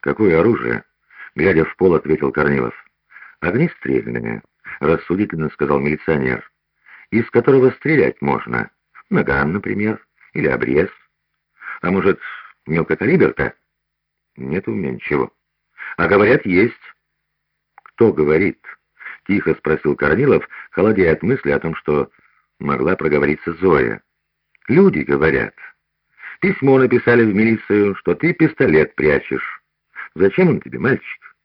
«Какое оружие?» — глядя в пол, ответил Корнилов. «Огнестрельное», — рассудительно сказал милиционер. «Из которого стрелять можно. Наган, например, или обрез. А может, мелкокалиберка?» «Нет у меня ничего». «А говорят, есть». «Кто говорит?» — тихо спросил Корнилов, холодея от мысли о том, что могла проговориться Зоя. «Люди говорят. Письмо написали в милицию, что ты пистолет прячешь. Зачем он тебе, мальчик?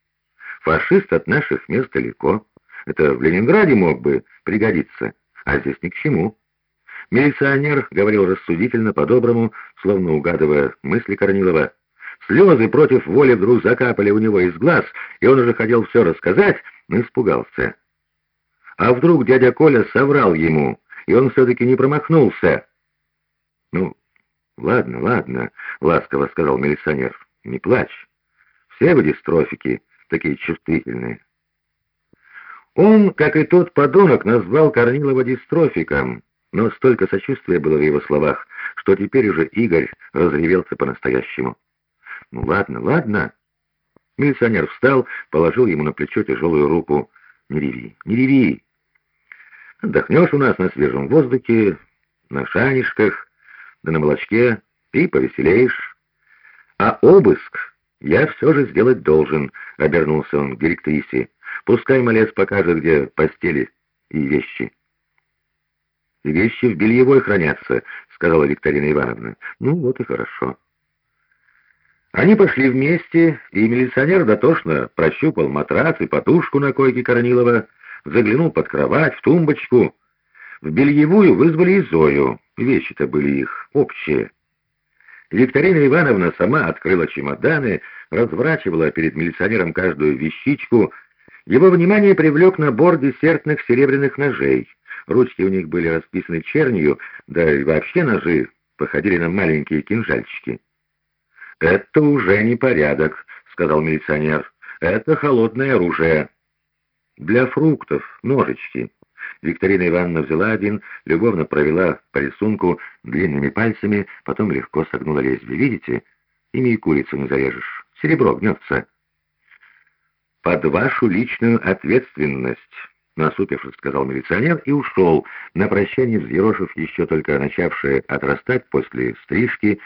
Фашист от наших мест далеко. Это в Ленинграде мог бы пригодиться, а здесь ни к чему». Милиционер говорил рассудительно, по-доброму, словно угадывая мысли Корнилова. Слезы против воли вдруг закапали у него из глаз, и он уже хотел все рассказать, но испугался. А вдруг дядя Коля соврал ему, и он все-таки не промахнулся? «Ну, ладно, ладно», — ласково сказал милиционер, — «не плачь. Все вы дистрофики такие чувствительные». Он, как и тот подонок, назвал Корнилова дистрофиком, но столько сочувствия было в его словах, что теперь уже Игорь разревелся по-настоящему. «Ну ладно, ладно». Милиционер встал, положил ему на плечо тяжелую руку. «Не реви, не реви. Отдохнешь у нас на свежем воздухе, на шанишках, да на молочке, и повеселеешь. А обыск я все же сделать должен», — обернулся он к директрисе. «Пускай малец покажет, где постели и вещи». «Вещи в бельевой хранятся», — сказала Викторина Ивановна. «Ну, вот и хорошо». Они пошли вместе, и милиционер дотошно прощупал матрац и подушку на койке Корнилова, заглянул под кровать, в тумбочку. В бельевую вызвали и Зою, вещи-то были их общие. Викторина Ивановна сама открыла чемоданы, разворачивала перед милиционером каждую вещичку. Его внимание привлек набор десертных серебряных ножей. Ручки у них были расписаны чернью, да и вообще ножи походили на маленькие кинжальчики. «Это уже не порядок», — сказал милиционер. «Это холодное оружие». «Для фруктов, ножички». Викторина Ивановна взяла один, любовно провела по рисунку длинными пальцами, потом легко согнула лезвие. «Видите? Ими и курицу не зарежешь. Серебро гнется». «Под вашу личную ответственность», — насупившись, сказал милиционер и ушел, на прощание взъерошив еще только начавшие отрастать после стрижки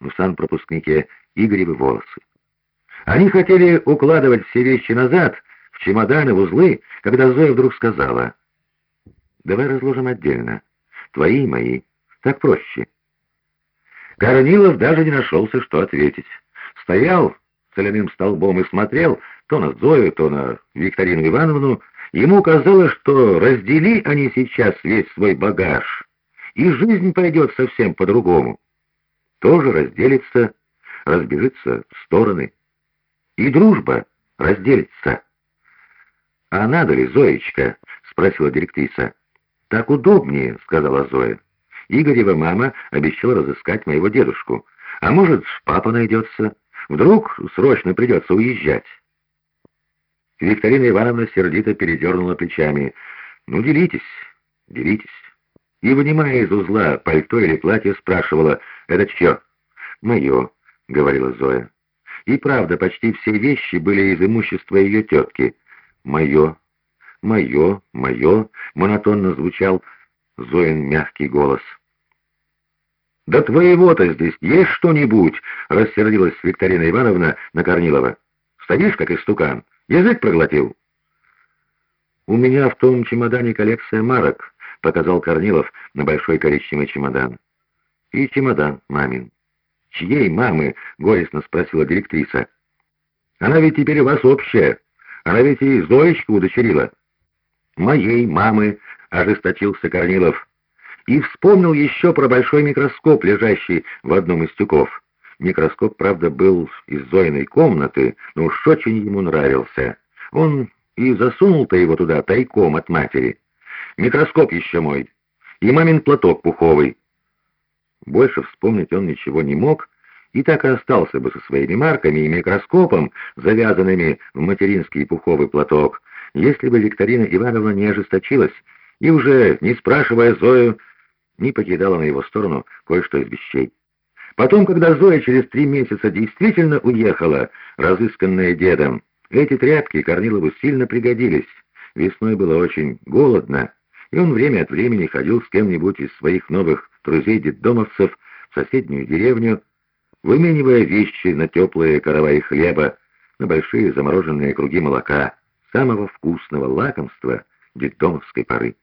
в санпропускнике Игоревы волосы. Они хотели укладывать все вещи назад, в чемоданы, в узлы, когда Зоя вдруг сказала, «Давай разложим отдельно. Твои и мои. Так проще». Корнилов даже не нашелся, что ответить. Стоял соляным столбом и смотрел то на Зою, то на Викторину Ивановну. Ему казалось, что раздели они сейчас весь свой багаж, и жизнь пойдет совсем по-другому. Тоже разделится разбежится в стороны, и дружба разделится. «А надо ли, Зоечка?» — спросила директриса. «Так удобнее», — сказала Зоя. «Игорева мама обещала разыскать моего дедушку. А может, папа найдется? Вдруг срочно придется уезжать?» Викторина Ивановна сердито передернула плечами. «Ну, делитесь, делитесь». И, вынимая из узла пальто или платье, спрашивала, «Это что?» «Мое», — говорила Зоя. И правда, почти все вещи были из имущества ее тетки. «Мое, мое, мое», — монотонно звучал Зоин мягкий голос. «Да твоего-то здесь есть что-нибудь?» — рассердилась Викторина Ивановна на Корнилова. «Стоишь, как истукан, язык проглотил». «У меня в том чемодане коллекция марок», — показал Корнилов на большой коричневый чемодан. «И чемодан мамин». «Чьей мамы?» — горестно спросила директриса. «Она ведь теперь у вас общая. Она ведь и Зоечку удочерила». «Моей мамы», — ожесточился Корнилов. И вспомнил еще про большой микроскоп, лежащий в одном из тюков. Микроскоп, правда, был из Зоиной комнаты, но уж очень ему нравился. Он и засунул-то его туда тайком от матери. Микроскоп еще мой. И мамин платок пуховый. Больше вспомнить он ничего не мог, и так и остался бы со своими марками и микроскопом, завязанными в материнский пуховый платок, если бы Викторина Ивановна не ожесточилась и уже, не спрашивая Зою, не покидала на его сторону кое-что из вещей. Потом, когда Зоя через три месяца действительно уехала, разысканная дедом, эти тряпки Корнилову сильно пригодились. Весной было очень голодно, и он время от времени ходил с кем-нибудь из своих новых друзей-детдомовцев в соседнюю деревню, выменивая вещи на теплые караваи хлеба, на большие замороженные круги молока, самого вкусного лакомства детдомовской поры.